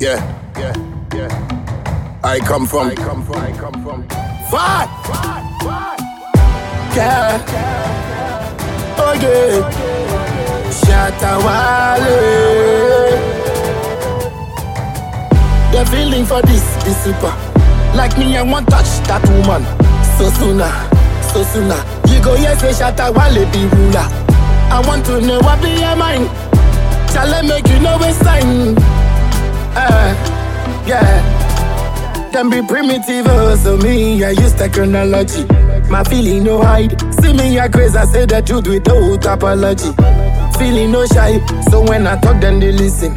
Yeah, yeah, yeah. I come from. I come from. I come from. Far. Yeah. Oh yeah. Shatta Wale. The feeling for this is super. Like me, I want touch that woman. So sooner, so sooner. You go yes, Shatta Wale be ruler. I want to know what be your mind. Shall I make you know it's time? Uh, yeah. Can be primitive, so me, I use technology. My feeling no hide. See me, I crazy, I say the truth without apology. Feeling no shy, so when I talk, then they listen.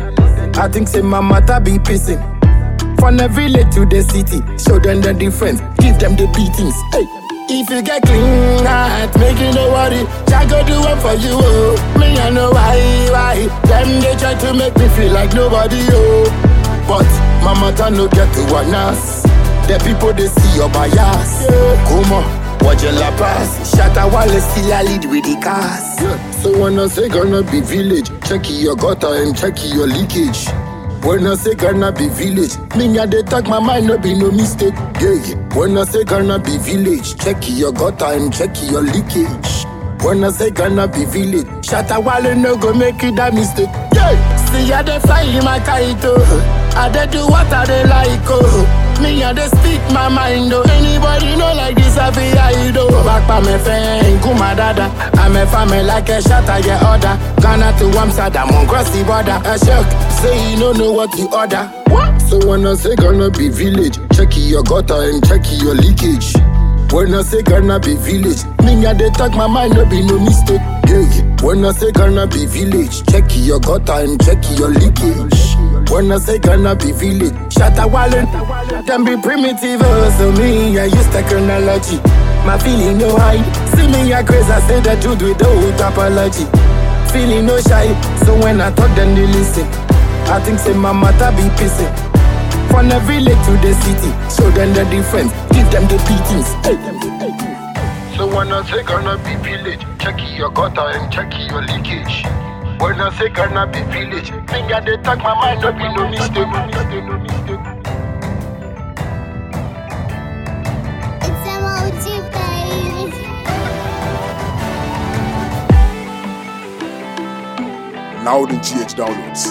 I think say my matter be pissing. From the village to the city, show them the difference, give them the beatings. Hey. If you get clean heart, make you no worry. Jah go do one for you, oh. Me I know why, why. Them they try to make me feel like nobody, oh. But my matter no get to one us. The people they see your bias. Come on, watch your la pass. Shatta Wale still a lead with the cars. So when I say gonna be village, check your gutter and check your leakage. When I say gonna be village, me a dey talk my mind, no be no mistake. Yeah. When I say gonna be village, check your gutter and check your leakage. When I say gonna be village, Shatta Wale no go make it that mistake. Yeah. See I dey fly in my kite. I dey do what I dey like, oh. Me I dey speak my mind, oh. Anybody like this, I be hide, oh. Back pa me friend, kuma dada. I'm a family like a shot, I get order. Ghana to Amsterdam, on cross the border. A shock, say you don't know what you order. What? So when I say gonna be village, check your gutter and check your leakage. When I say gonna be village, me I dey talk my mind, no be no mistake. Yeah, yeah. When I say gonna be village, check your gutter and check your leakage. When I say gonna be village, Shatta Wale, them be primitive, oh, so me I use technology. My feeling no hide, see me I crazy, I say the truth without apology. Feeling no shy, so when I talk then they listen. I think say my matter be pissing. From the village to the city, show them the difference, give them the beatings. Hey. So when I say gonna be village, check your gutter and check your leakage. When I say gonna be village, me I dey talk my mind, no be no mistake, no mistake, no mistake. It's emoji, baby. Now the GH downloads.